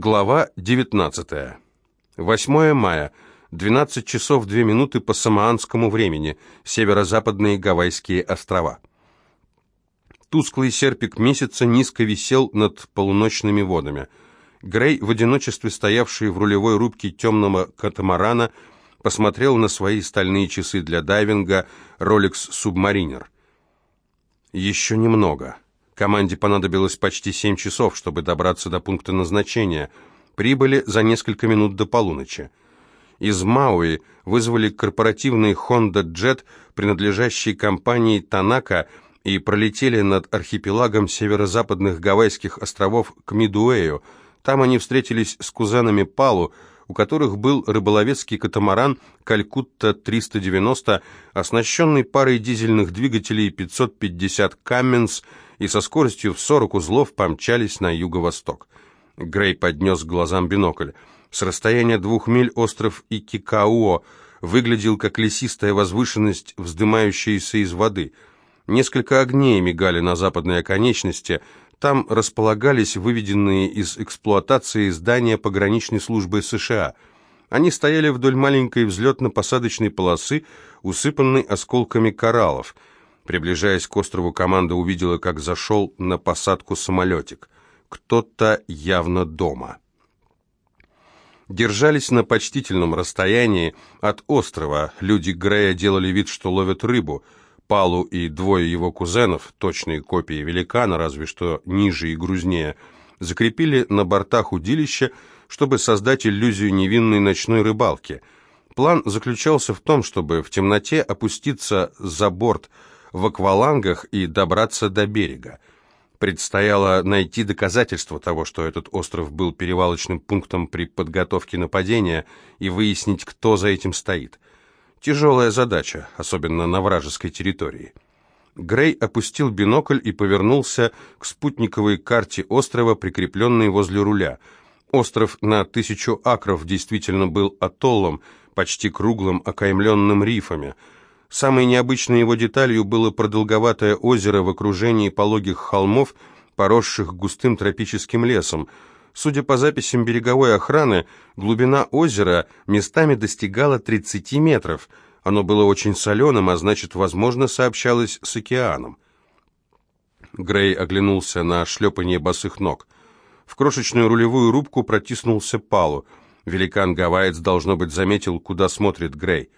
Глава 19. 8 мая, 12 часов 2 минуты по самоанскому времени, северо-западные Гавайские острова. Тусклый серпик месяца низко висел над полуночными водами. Грей, в одиночестве стоявший в рулевой рубке темного катамарана, посмотрел на свои стальные часы для дайвинга Rolex Submariner. Еще немного. Команде понадобилось почти семь часов, чтобы добраться до пункта назначения. Прибыли за несколько минут до полуночи. Из Мауи вызвали корпоративный Honda Jet, принадлежащий компании Танака, и пролетели над архипелагом северо-западных Гавайских островов к Мидуэю. Там они встретились с кузенами Палу, у которых был рыболовецкий катамаран «Калькутта-390», оснащенный парой дизельных двигателей 550 «Каменс» и со скоростью в 40 узлов помчались на юго-восток. Грей поднес к глазам бинокль. С расстояния двух миль остров Икикауо выглядел как лесистая возвышенность, вздымающаяся из воды. Несколько огней мигали на западной оконечности. Там располагались выведенные из эксплуатации здания пограничной службы США. Они стояли вдоль маленькой взлетно-посадочной полосы, усыпанной осколками кораллов – Приближаясь к острову, команда увидела, как зашел на посадку самолетик. Кто-то явно дома. Держались на почтительном расстоянии от острова. Люди Грея делали вид, что ловят рыбу. Палу и двое его кузенов, точные копии великана, разве что ниже и грузнее, закрепили на бортах удилища, чтобы создать иллюзию невинной ночной рыбалки. План заключался в том, чтобы в темноте опуститься за борт – в аквалангах и добраться до берега. Предстояло найти доказательства того, что этот остров был перевалочным пунктом при подготовке нападения, и выяснить, кто за этим стоит. Тяжелая задача, особенно на вражеской территории. Грей опустил бинокль и повернулся к спутниковой карте острова, прикрепленной возле руля. Остров на тысячу акров действительно был атоллом, почти круглым, окаймленным рифами – Самой необычной его деталью было продолговатое озеро в окружении пологих холмов, поросших густым тропическим лесом. Судя по записям береговой охраны, глубина озера местами достигала 30 метров. Оно было очень соленым, а значит, возможно, сообщалось с океаном. Грей оглянулся на шлепанье босых ног. В крошечную рулевую рубку протиснулся Палу. Великан-гавайец, должно быть, заметил, куда смотрит Грей.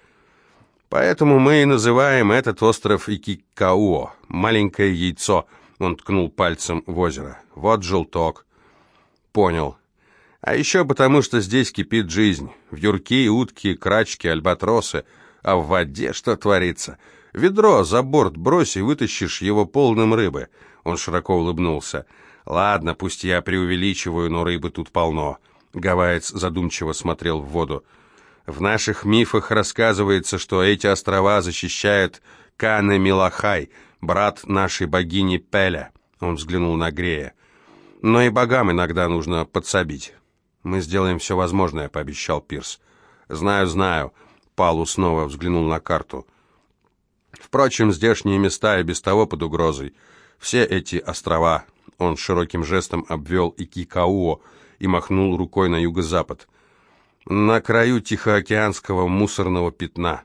Поэтому мы и называем этот остров Икикауо, маленькое яйцо. Он ткнул пальцем в озеро. Вот желток. Понял. А еще потому, что здесь кипит жизнь. В юрки, утки, крачки, альбатросы. А в воде что творится? Ведро за борт брось и вытащишь его полным рыбы. Он широко улыбнулся. Ладно, пусть я преувеличиваю, но рыбы тут полно. Гавайец задумчиво смотрел в воду. В наших мифах рассказывается, что эти острова защищает Кане Милахай, брат нашей богини Пеля. Он взглянул на Грея. Но и богам иногда нужно подсобить. Мы сделаем все возможное, пообещал Пирс. Знаю, знаю. Палу снова взглянул на карту. Впрочем, здешние места и без того под угрозой. Все эти острова. Он широким жестом обвел Икикауо и махнул рукой на юго-запад на краю Тихоокеанского мусорного пятна.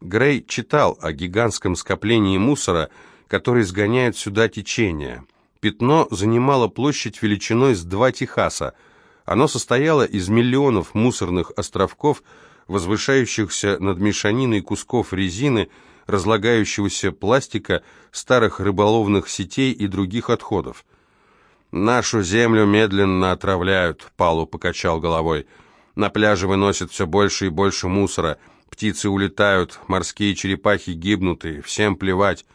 Грей читал о гигантском скоплении мусора, который сгоняет сюда течение. Пятно занимало площадь величиной с два Техаса. Оно состояло из миллионов мусорных островков, возвышающихся над мешаниной кусков резины, разлагающегося пластика, старых рыболовных сетей и других отходов. «Нашу землю медленно отравляют», — Палу покачал головой, — на пляже выносят все больше и больше мусора. Птицы улетают, морские черепахи гибнут, всем плевать.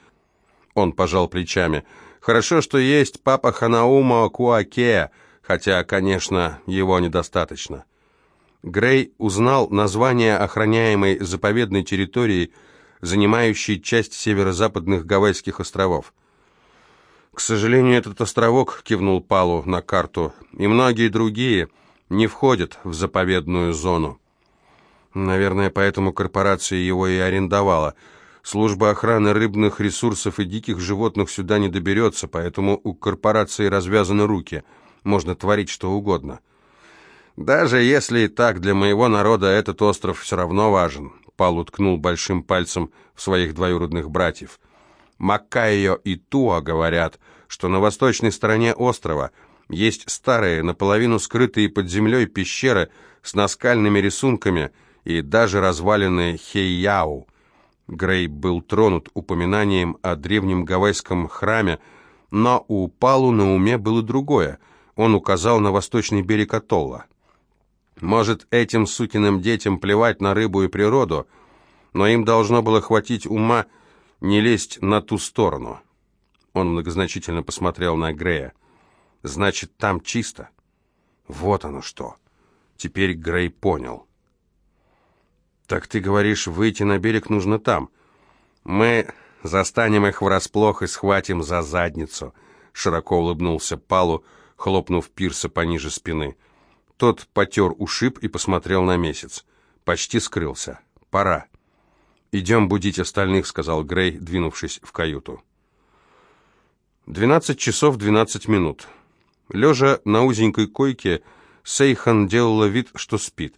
Он пожал плечами. Хорошо, что есть папа Ханаума Куаке, хотя, конечно, его недостаточно. Грей узнал название охраняемой заповедной территории, занимающей часть северо-западных Гавайских островов. «К сожалению, этот островок», — кивнул Палу на карту, — «и многие другие — не входит в заповедную зону. Наверное, поэтому корпорация его и арендовала. Служба охраны рыбных ресурсов и диких животных сюда не доберется, поэтому у корпорации развязаны руки. Можно творить что угодно. «Даже если и так, для моего народа этот остров все равно важен», Пал уткнул большим пальцем в своих двоюродных братьев. Маккайо и Туа говорят, что на восточной стороне острова есть старые, наполовину скрытые под землей пещеры с наскальными рисунками и даже развалины Хейяу. Грей был тронут упоминанием о древнем гавайском храме, но у Палу на уме было другое. Он указал на восточный берег атолла. Может, этим сукиным детям плевать на рыбу и природу, но им должно было хватить ума не лезть на ту сторону. Он многозначительно посмотрел на Грея. «Значит, там чисто?» «Вот оно что!» Теперь Грей понял. «Так ты говоришь, выйти на берег нужно там. Мы застанем их врасплох и схватим за задницу», широко улыбнулся Палу, хлопнув Пирса пониже спины. Тот потер ушиб и посмотрел на месяц. Почти скрылся. «Пора». «Идем будить остальных», — сказал Грей, двинувшись в каюту. Двенадцать часов двенадцать минут. Лежа на узенькой койке, Сейхан делала вид, что спит.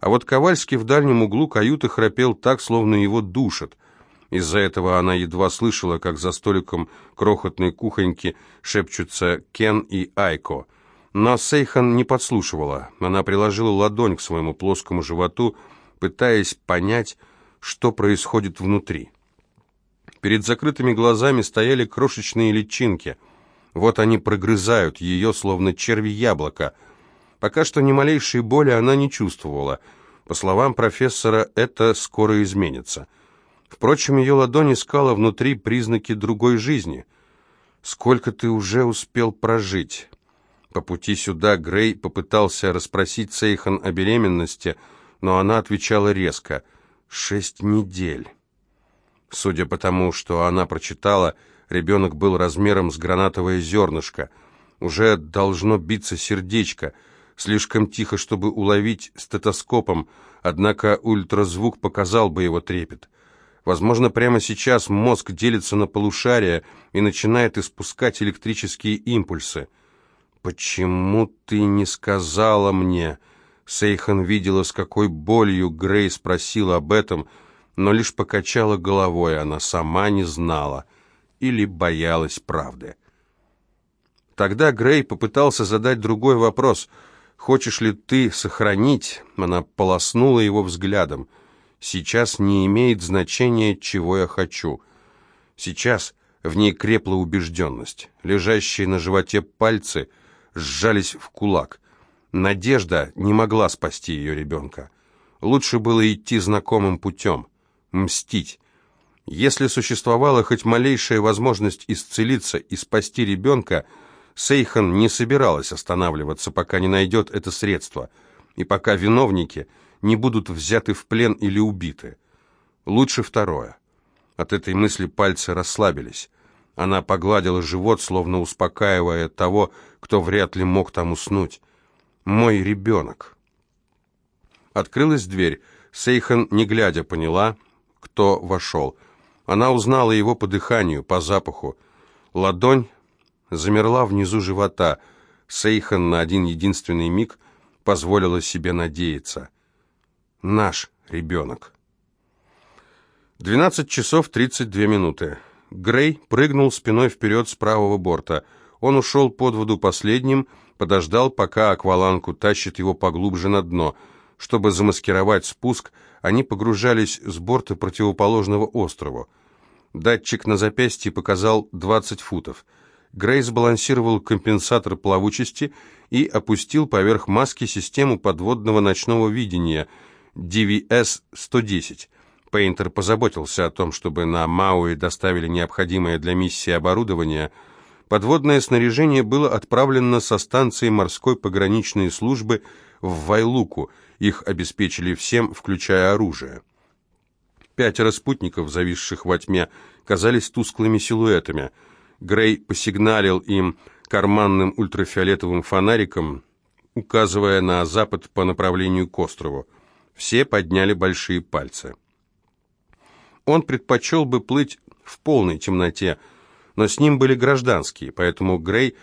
А вот Ковальский в дальнем углу каюты храпел так, словно его душат. Из-за этого она едва слышала, как за столиком крохотной кухоньки шепчутся Кен и Айко. Но Сейхан не подслушивала. Она приложила ладонь к своему плоскому животу, пытаясь понять, что происходит внутри. Перед закрытыми глазами стояли крошечные личинки. Вот они прогрызают ее, словно черви яблоко. Пока что ни малейшей боли она не чувствовала. По словам профессора, это скоро изменится. Впрочем, ее ладонь искала внутри признаки другой жизни. «Сколько ты уже успел прожить?» По пути сюда Грей попытался расспросить Сейхан о беременности, но она отвечала резко. «Шесть недель». Судя по тому, что она прочитала, ребенок был размером с гранатовое зернышко. Уже должно биться сердечко. Слишком тихо, чтобы уловить стетоскопом, однако ультразвук показал бы его трепет. Возможно, прямо сейчас мозг делится на полушария и начинает испускать электрические импульсы. «Почему ты не сказала мне?» Сейхан видела, с какой болью Грей спросил об этом, но лишь покачала головой, она сама не знала или боялась правды. Тогда Грей попытался задать другой вопрос. «Хочешь ли ты сохранить?» Она полоснула его взглядом. «Сейчас не имеет значения, чего я хочу. Сейчас в ней крепла убежденность. Лежащие на животе пальцы — сжались в кулак. Надежда не могла спасти ее ребенка. Лучше было идти знакомым путем, мстить. Если существовала хоть малейшая возможность исцелиться и спасти ребенка, Сейхан не собиралась останавливаться, пока не найдет это средство, и пока виновники не будут взяты в плен или убиты. Лучше второе. От этой мысли пальцы расслабились. Она погладила живот, словно успокаивая того, кто вряд ли мог там уснуть. «Мой ребенок». Открылась дверь. Сейхан, не глядя, поняла, кто вошел. Она узнала его по дыханию, по запаху. Ладонь замерла внизу живота. Сейхан на один единственный миг позволила себе надеяться. «Наш ребенок». Двенадцать часов тридцать две минуты. Грей прыгнул спиной вперед с правого борта. Он ушел под воду последним, подождал, пока акваланку тащит его поглубже на дно. Чтобы замаскировать спуск, они погружались с борта противоположного острову. Датчик на запястье показал 20 футов. Грей сбалансировал компенсатор плавучести и опустил поверх маски систему подводного ночного видения DVS-110. Пейнтер позаботился о том, чтобы на Мауи доставили необходимое для миссии оборудование. Подводное снаряжение было отправлено со станции морской пограничной службы в Вайлуку. Их обеспечили всем, включая оружие. Пятеро спутников, зависших во тьме, казались тусклыми силуэтами. Грей посигналил им карманным ультрафиолетовым фонариком, указывая на запад по направлению к острову. Все подняли большие пальцы. Он предпочел бы плыть в полной темноте, но с ним были гражданские, поэтому Грей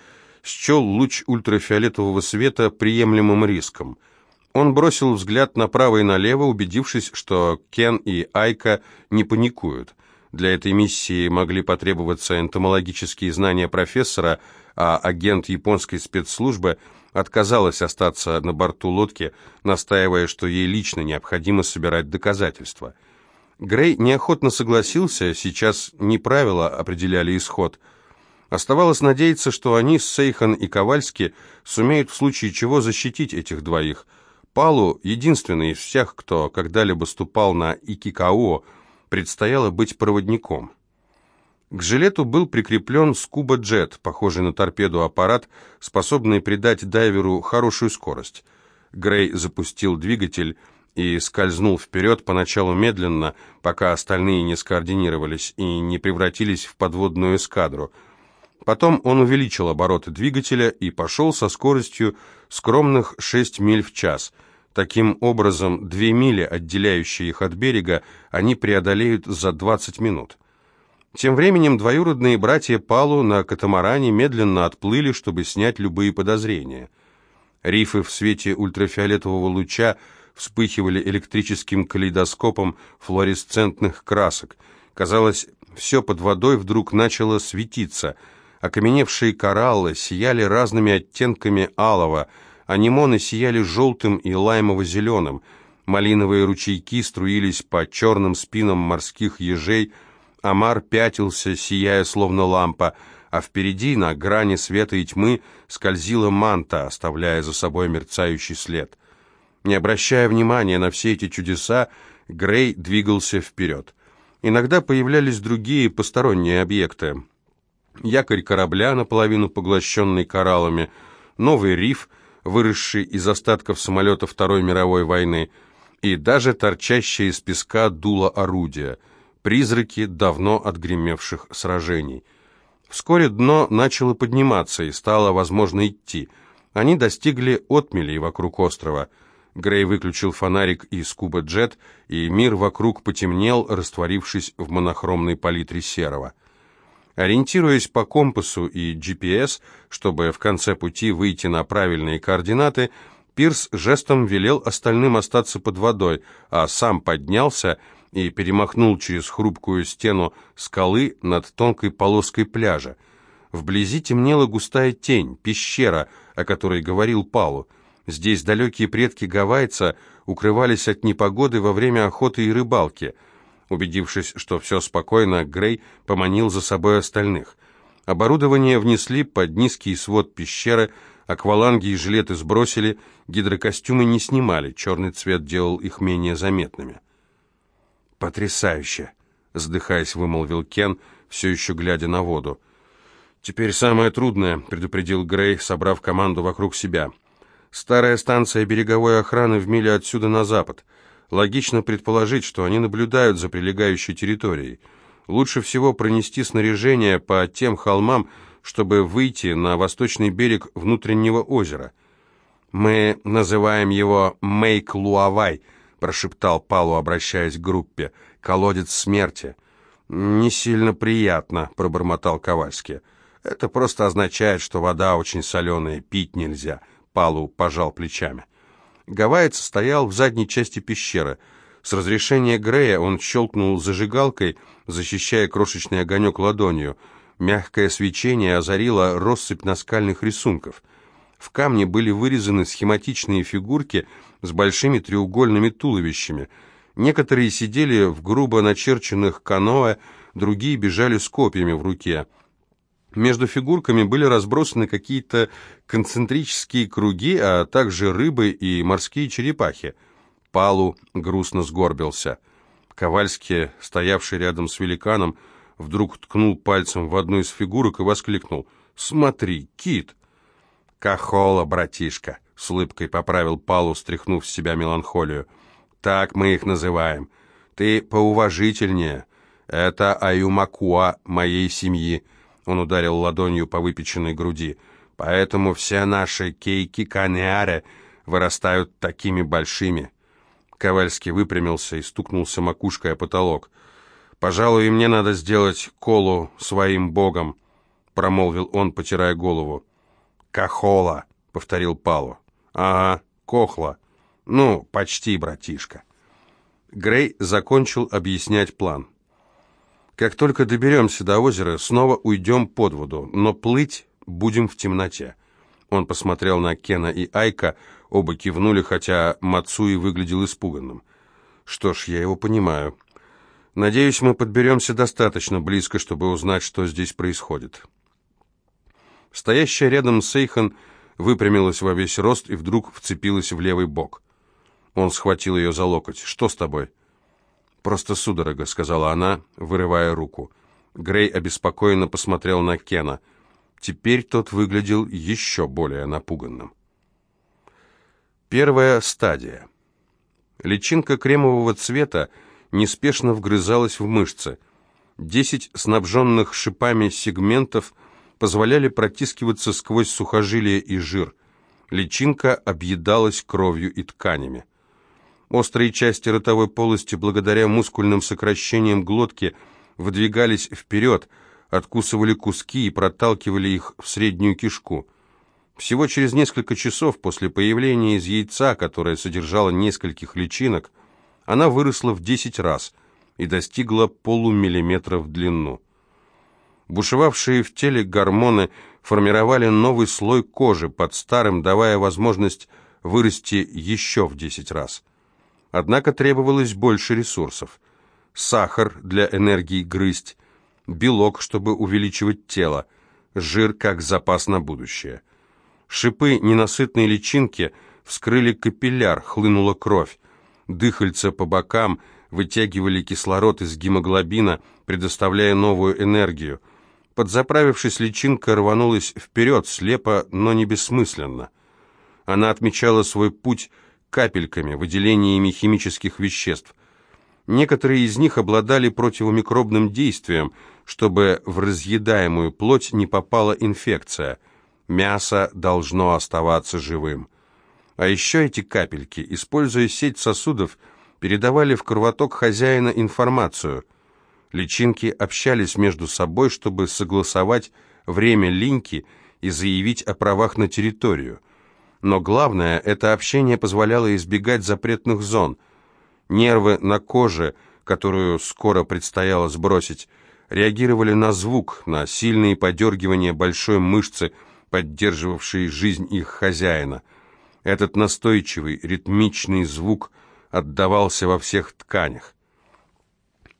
счел луч ультрафиолетового света приемлемым риском. Он бросил взгляд направо и налево, убедившись, что Кен и Айка не паникуют. Для этой миссии могли потребоваться энтомологические знания профессора, а агент японской спецслужбы отказалась остаться на борту лодки, настаивая, что ей лично необходимо собирать доказательства. Грей неохотно согласился, сейчас не правила определяли исход. Оставалось надеяться, что они с Сейхан и Ковальски сумеют в случае чего защитить этих двоих. Палу, единственный из всех, кто когда-либо ступал на Икикао, предстояло быть проводником. К жилету был прикреплен скуба-джет, похожий на торпеду аппарат, способный придать дайверу хорошую скорость. Грей запустил двигатель и скользнул вперед поначалу медленно, пока остальные не скоординировались и не превратились в подводную эскадру. Потом он увеличил обороты двигателя и пошел со скоростью скромных 6 миль в час – Таким образом, две мили, отделяющие их от берега, они преодолеют за 20 минут. Тем временем двоюродные братья Палу на катамаране медленно отплыли, чтобы снять любые подозрения. Рифы в свете ультрафиолетового луча вспыхивали электрическим калейдоскопом флуоресцентных красок. Казалось, все под водой вдруг начало светиться. Окаменевшие кораллы сияли разными оттенками алого – Анимоны сияли желтым и лаймово-зеленым, малиновые ручейки струились по черным спинам морских ежей, омар пятился, сияя словно лампа, а впереди, на грани света и тьмы, скользила манта, оставляя за собой мерцающий след. Не обращая внимания на все эти чудеса, Грей двигался вперед. Иногда появлялись другие посторонние объекты. Якорь корабля, наполовину поглощенный кораллами, новый риф — выросший из остатков самолета Второй мировой войны, и даже торчащее из песка дуло орудия, призраки давно отгремевших сражений. Вскоре дно начало подниматься, и стало возможно идти. Они достигли отмелей вокруг острова. Грей выключил фонарик и скуба-джет, и мир вокруг потемнел, растворившись в монохромной палитре серого. Ориентируясь по компасу и GPS, чтобы в конце пути выйти на правильные координаты, Пирс жестом велел остальным остаться под водой, а сам поднялся и перемахнул через хрупкую стену скалы над тонкой полоской пляжа. Вблизи темнела густая тень, пещера, о которой говорил Палу. Здесь далекие предки гавайца укрывались от непогоды во время охоты и рыбалки – Убедившись, что все спокойно, Грей поманил за собой остальных. Оборудование внесли под низкий свод пещеры, акваланги и жилеты сбросили, гидрокостюмы не снимали, черный цвет делал их менее заметными. «Потрясающе!» — сдыхаясь, вымолвил Кен, все еще глядя на воду. «Теперь самое трудное», — предупредил Грей, собрав команду вокруг себя. «Старая станция береговой охраны в миле отсюда на запад. Логично предположить, что они наблюдают за прилегающей территорией. Лучше всего пронести снаряжение по тем холмам, чтобы выйти на восточный берег внутреннего озера. «Мы называем его Мейк-Луавай», — прошептал Палу, обращаясь к группе. «Колодец смерти». «Не сильно приятно», — пробормотал Ковальский. «Это просто означает, что вода очень соленая, пить нельзя», — Палу пожал плечами. Гавайец стоял в задней части пещеры. С разрешения Грея он щелкнул зажигалкой, защищая крошечный огонек ладонью. Мягкое свечение озарило россыпь наскальных рисунков. В камне были вырезаны схематичные фигурки с большими треугольными туловищами. Некоторые сидели в грубо начерченных каноэ, другие бежали с копьями в руке. Между фигурками были разбросаны какие-то концентрические круги, а также рыбы и морские черепахи. Палу грустно сгорбился. Ковальский, стоявший рядом с великаном, вдруг ткнул пальцем в одну из фигурок и воскликнул «Смотри, кит!» «Кахола, братишка!» — с улыбкой поправил Палу, стряхнув с себя меланхолию. «Так мы их называем. Ты поуважительнее. Это Аюмакуа моей семьи». Он ударил ладонью по выпеченной груди. «Поэтому все наши кейки-каниаре вырастают такими большими». Ковальский выпрямился и стукнулся макушкой о потолок. «Пожалуй, мне надо сделать колу своим богом», — промолвил он, потирая голову. «Кахола», — повторил Палу. «Ага, кохла. Ну, почти, братишка». Грей закончил объяснять план. «Как только доберемся до озера, снова уйдем под воду, но плыть будем в темноте». Он посмотрел на Кена и Айка, оба кивнули, хотя Мацуи выглядел испуганным. «Что ж, я его понимаю. Надеюсь, мы подберемся достаточно близко, чтобы узнать, что здесь происходит». Стоящая рядом Сейхан выпрямилась во весь рост и вдруг вцепилась в левый бок. Он схватил ее за локоть. «Что с тобой?» «Просто судорога», — сказала она, вырывая руку. Грей обеспокоенно посмотрел на Кена. Теперь тот выглядел еще более напуганным. Первая стадия. Личинка кремового цвета неспешно вгрызалась в мышцы. Десять снабженных шипами сегментов позволяли протискиваться сквозь сухожилия и жир. Личинка объедалась кровью и тканями. Острые части ротовой полости, благодаря мускульным сокращениям глотки, выдвигались вперед, откусывали куски и проталкивали их в среднюю кишку. Всего через несколько часов после появления из яйца, которое содержало нескольких личинок, она выросла в 10 раз и достигла полумиллиметра в длину. Бушевавшие в теле гормоны формировали новый слой кожи под старым, давая возможность вырасти еще в 10 раз. Однако требовалось больше ресурсов. Сахар для энергии грызть, белок, чтобы увеличивать тело, жир как запас на будущее. Шипы ненасытной личинки вскрыли капилляр, хлынула кровь. Дыхальца по бокам вытягивали кислород из гемоглобина, предоставляя новую энергию. Подзаправившись, личинка рванулась вперед, слепо, но не бессмысленно. Она отмечала свой путь капельками, выделениями химических веществ. Некоторые из них обладали противомикробным действием, чтобы в разъедаемую плоть не попала инфекция. Мясо должно оставаться живым. А еще эти капельки, используя сеть сосудов, передавали в кровоток хозяина информацию. Личинки общались между собой, чтобы согласовать время линьки и заявить о правах на территорию – но главное, это общение позволяло избегать запретных зон. Нервы на коже, которую скоро предстояло сбросить, реагировали на звук, на сильные подергивания большой мышцы, поддерживавшей жизнь их хозяина. Этот настойчивый, ритмичный звук отдавался во всех тканях.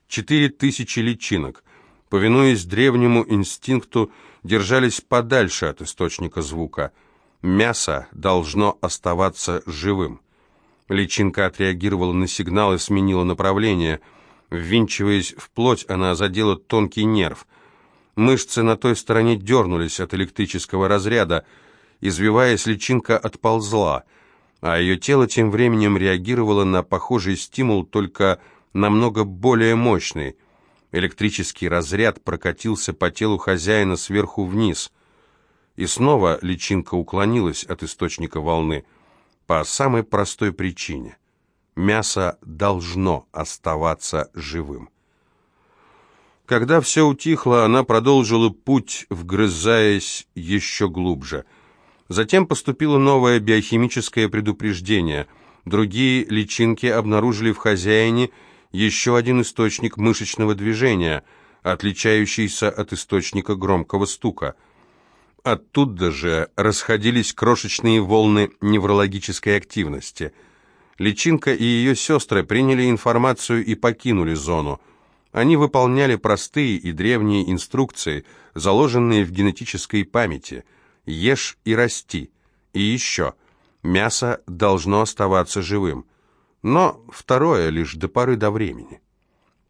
Четыре тысячи личинок, повинуясь древнему инстинкту, держались подальше от источника звука – Мясо должно оставаться живым. Личинка отреагировала на сигнал и сменила направление. Ввинчиваясь в плоть, она задела тонкий нерв. Мышцы на той стороне дернулись от электрического разряда. Извиваясь, личинка отползла, а ее тело тем временем реагировало на похожий стимул, только намного более мощный. Электрический разряд прокатился по телу хозяина сверху вниз — и снова личинка уклонилась от источника волны по самой простой причине. Мясо должно оставаться живым. Когда все утихло, она продолжила путь, вгрызаясь еще глубже. Затем поступило новое биохимическое предупреждение. Другие личинки обнаружили в хозяине еще один источник мышечного движения, отличающийся от источника громкого стука – Оттуда же расходились крошечные волны неврологической активности. Личинка и ее сестры приняли информацию и покинули зону. Они выполняли простые и древние инструкции, заложенные в генетической памяти. «Ешь и расти». И еще. Мясо должно оставаться живым. Но второе лишь до поры до времени.